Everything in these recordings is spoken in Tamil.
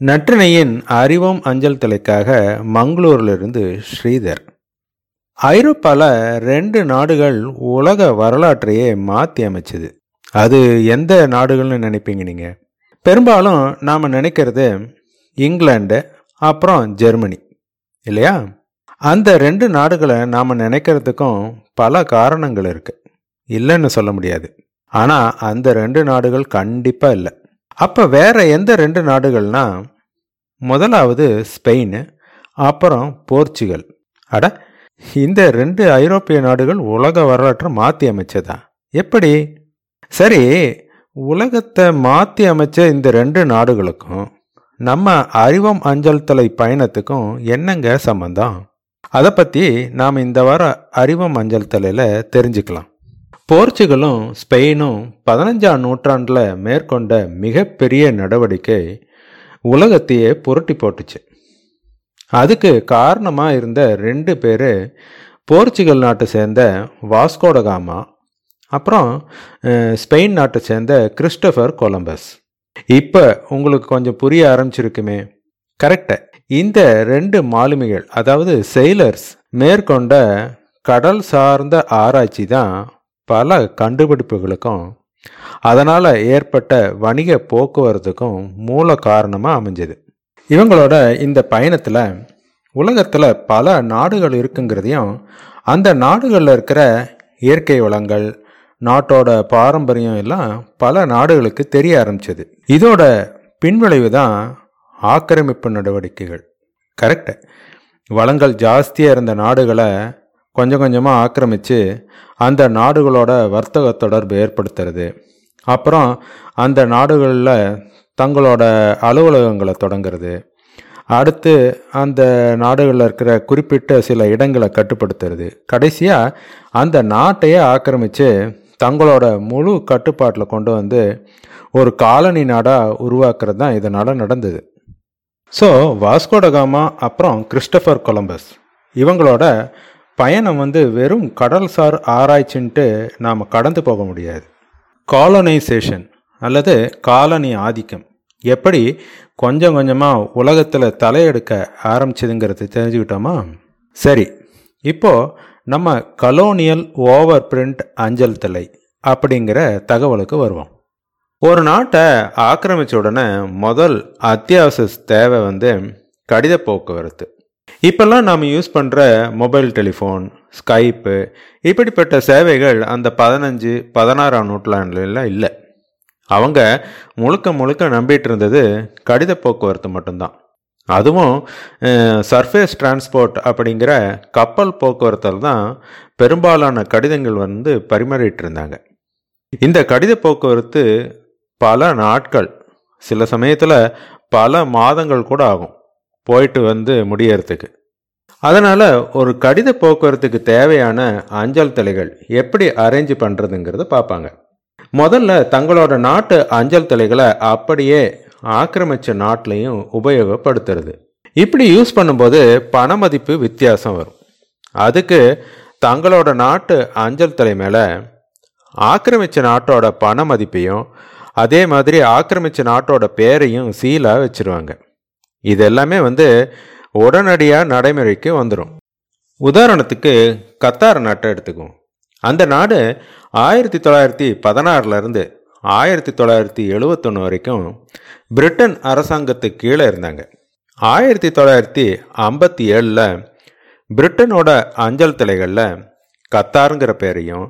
நற்றினையின் அறிவோம் அஞ்சல் தலைக்காக மங்களூரிலிருந்து ஸ்ரீதர். ஐரோப்பாவில் ரெண்டு நாடுகள் உலக வரலாற்றையே மாற்றி அமைச்சது. அது எந்த நாடுகள்னு நினைப்பீங்க நீங்கள் பெரும்பாலும் நாம் நினைக்கிறது இங்கிலாண்டு அப்புறம் ஜெர்மனி இல்லையா? அந்த ரெண்டு நாடுகளை நாம் நினைக்கிறதுக்கும் பல காரணங்கள் இருக்குது இல்லைன்னு சொல்ல முடியாது. ஆனால் அந்த ரெண்டு நாடுகள் கண்டிப்பாக இல்லை. அப்போ வேற எந்த ரெண்டு நாடுகள்னா முதலாவது ஸ்பெயின் அப்புறம் போர்ச்சுகல். அட இந்த ரெண்டு ஐரோப்பிய நாடுகள் உலக வரலாற்றை மாற்றி அமைச்சதா? எப்படி? சரி உலகத்தை மாற்றி அமைச்ச இந்த ரெண்டு நாடுகளுக்கும் நம்ம அறிவம் அஞ்சல் தலை பயணத்துக்கும் என்னங்க சம்பந்தம்? அதை பற்றி நாம் இந்த வார அறிவம் அஞ்சல் தலையில் தெரிஞ்சுக்கலாம். போர்ச்சுகலும் ஸ்பெயினும் பதினஞ்சாம் நூற்றாண்டில் மேற்கொண்ட மிகப்பெரிய நடவடிக்கை உலகத்தையே புரட்டி போட்டுச்சு. அதுக்கு காரணமாக இருந்த ரெண்டு பேர் போர்ச்சுகல் நாட்டை சேர்ந்த வாஸ்கோடகாமா அப்புறம் ஸ்பெயின் நாட்டை சேர்ந்த கிறிஸ்டபர் கொலம்பஸ். இப்போ உங்களுக்கு கொஞ்சம் புரிய ஆரம்பிச்சிருக்குமே. கரெக்டாக இந்த ரெண்டு மாலுமிகள் அதாவது செயலர்ஸ் மேற்கொண்ட கடல் சார்ந்த ஆராய்ச்சி தான் பல கண்டுபிடிப்புகளுக்கும் அதனால் ஏற்பட்ட வணிக போக்குவரத்துக்கும் மூல காரணமாக அமைஞ்சது. இவங்களோட இந்த பயணத்தில் உலகத்தில் பல நாடுகள் இருக்குங்கிறதையும் அந்த நாடுகளில் இருக்கிற இயற்கை வளங்கள் நாட்டோட பாரம்பரியம் எல்லாம் பல நாடுகளுக்கு தெரிய ஆரம்பிச்சது. இதோட பின்விளைவு தான் ஆக்கிரமிப்பு நடவடிக்கைகள். கரெக்டு. வளங்கள் ஜாஸ்தியாக இருந்த நாடுகளை கொஞ்சம் கொஞ்சமாக ஆக்கிரமித்து அந்த நாடுகளோட வர்த்தக தொடர்பு ஏற்படுத்துறது. அப்புறம் அந்த நாடுகளில் தங்களோட அலுவலகங்களை தொடங்கிறது. அடுத்து அந்த நாடுகளில் இருக்கிற குறிப்பிட்ட சில இடங்களை கட்டுப்படுத்துறது. கடைசியாக அந்த நாட்டையே ஆக்கிரமித்து தங்களோட முழு கட்டுப்பாட்டில் கொண்டு வந்து ஒரு காலனி நாடாக உருவாக்குறது தான் இதனால் நடந்தது. ஸோ வாஸ்கோடகாமா அப்புறம் கிறிஸ்டபர் கொலம்பஸ் இவங்களோட பயணம் வந்து வெறும் கடல்சார் ஆராய்ச்சின்ட்டு நாம் கடந்து போக முடியாது. காலனைசேஷன் அல்லது காலனி ஆதிக்கம். எப்படி கொஞ்சம் கொஞ்சமாக உலகத்தில் தலையெடுக்க ஆரம்பிச்சதுங்கிறது தெரிஞ்சுக்கிட்டோமா? சரி இப்போ நம்ம கலோனியல் ஓவர் பிரிண்ட் அஞ்சல் தலை அப்படிங்கிற தகவலுக்கு வருவோம். ஒரு நாட்டை ஆக்கிரமிச்ச உடனே முதல் அத்தியாவசிய தேவை வந்து கடித போக்குவரத்து. இப்போல்லாம் நாம் யூஸ் பண்ணுற மொபைல் டெலிஃபோன் ஸ்கைப்பு இப்படிப்பட்ட சேவைகள் அந்த பதினஞ்சு பதினாறாம் நூற்றாண்டுலாம் இல்லை. அவங்க முழுக்க முழுக்க நம்பிட்டு இருந்தது கடித போக்குவரத்து மட்டும்தான். அதுவும் சர்ஃபேஸ் டிரான்ஸ்போர்ட் அப்படிங்கிற கப்பல் போக்குவரத்தில் தான் பெரும்பாலான கடிதங்கள் வந்து பரிமாறிட்டு இருந்தாங்க இந்த கடித போக்குவரத்து பல நாட்கள் சில சமயத்தில் பல மாதங்கள் கூட ஆகும். போயிட்டு வந்து முடியறதுக்கு. அதனால் ஒரு கடித போக்குவரத்துக்கு தேவையான அஞ்சல் தலைகள் எப்படி அரேஞ்ச் பண்ணுறதுங்கிறத பார்ப்பாங்க முதல்ல தங்களோட நாட்டு அஞ்சல் தலைகளை அப்படியே ஆக்கிரமிச்ச நாட்டிலையும் உபயோகப்படுத்துறது. இப்படி யூஸ் பண்ணும்போது பண மதிப்பு வித்தியாசம் வரும். அதுக்கு தங்களோட நாட்டு அஞ்சல் தலை மேலே ஆக்கிரமிச்ச நாட்டோட பண மதிப்பையும் அதே மாதிரி ஆக்கிரமிச்ச நாட்டோட பேரையும் சீலாக வச்சுருவாங்க. இது எல்லாமே வந்து உடனடியாக நடைமுறைக்கு வந்துடும் உதாரணத்துக்கு கத்தார் நாட்டை எடுத்துக்குவோம். அந்த நாடு ஆயிரத்தி தொள்ளாயிரத்தி பதினாறுலேருந்து ஆயிரத்தி தொள்ளாயிரத்தி எழுபத்தொன்று வரைக்கும் பிரிட்டன் அரசாங்கத்துக்கு கீழே இருந்தாங்க. ஆயிரத்தி தொள்ளாயிரத்தி ஐம்பத்தி ஏழில் பிரிட்டனோட அஞ்சல் தலைகளில் கத்தாருங்கிற பேரையும்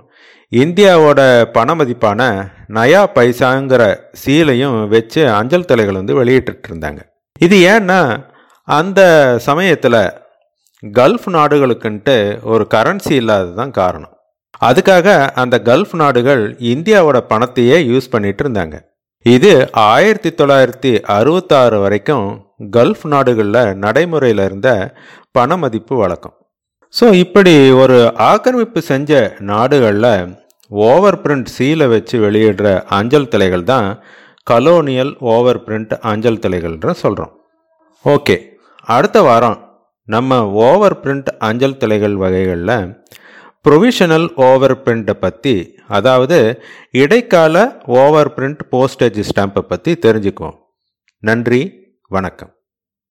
இந்தியாவோட பண மதிப்பான நயா பைசாங்கிற சீலையும் வச்சு அஞ்சல் தலைகள் வந்து வெளியிட்டு இருந்தாங்க இது ஏன்னா அந்த சமயத்தில் கல்ஃப் நாடுகளுக்குன்ட்டு ஒரு கரன்சி இல்லாதது தான் காரணம். அதுக்காக அந்த கல்ஃப் நாடுகள் இந்தியாவோட பணத்தையே யூஸ் பண்ணிட்டு இருந்தாங்க. இது ஆயிரத்தி தொள்ளாயிரத்தி அறுபத்தாறு வரைக்கும் கல்ஃப் நாடுகளில் நடைமுறையில் இருந்த பண மதிப்பு வழக்கம். ஸோ இப்படி ஒரு ஆக்கிரமிப்பு செஞ்ச நாடுகளில் ஓவர் பிரிண்ட் சீலை வச்சு வெளியிடுற அஞ்சல் தலைகள் தான் கலோனியல் ஓவர் பிரிண்ட் அஞ்சல் தலைகள்ன்ற சொல்கிறோம் ஓகே அடுத்த வாரம் நம்ம ஓவர் பிரிண்ட் அஞ்சல் தலைகள் வகைகளில் ப்ரொவிஷனல் ஓவர் பிரிண்ட்டை பற்றி அதாவது இடைக்கால ஓவர் பிரிண்ட் போஸ்டேஜ் ஸ்டாம்பை பற்றி தெரிஞ்சுக்குவோம். நன்றி வணக்கம்.